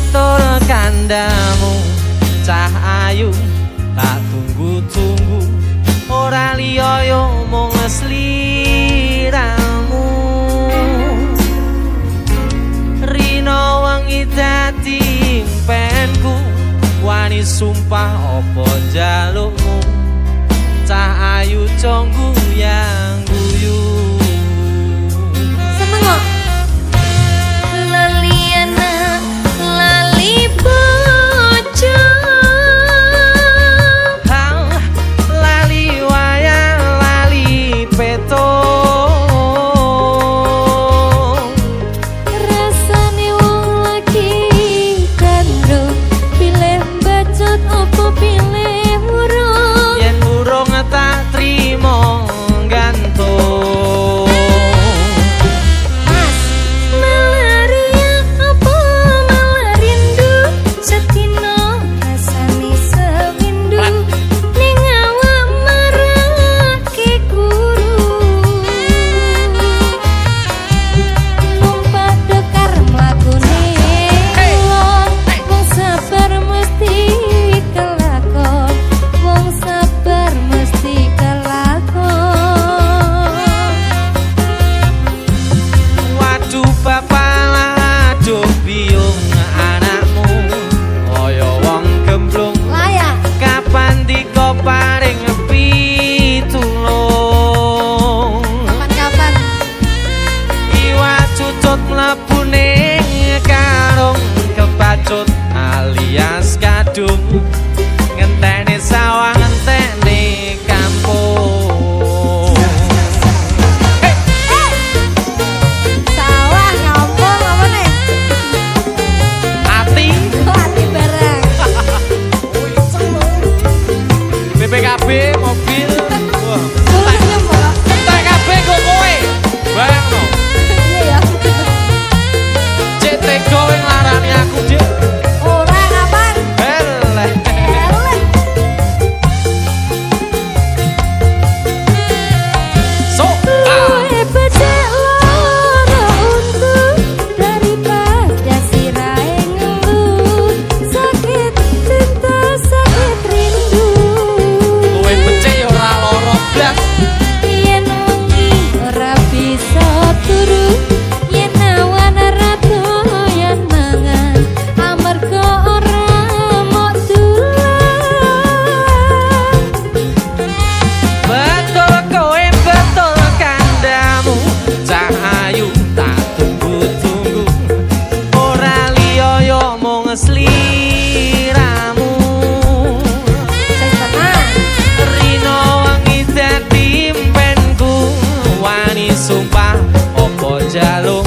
betul kandamu. Cah ayu tak tunggu-tunggu. Ora liya yo mung sliramu. Rino wangi dadi penku wani sumpah opo jalukmu? Cah ayu conggu yang kacut alias kadung. 家路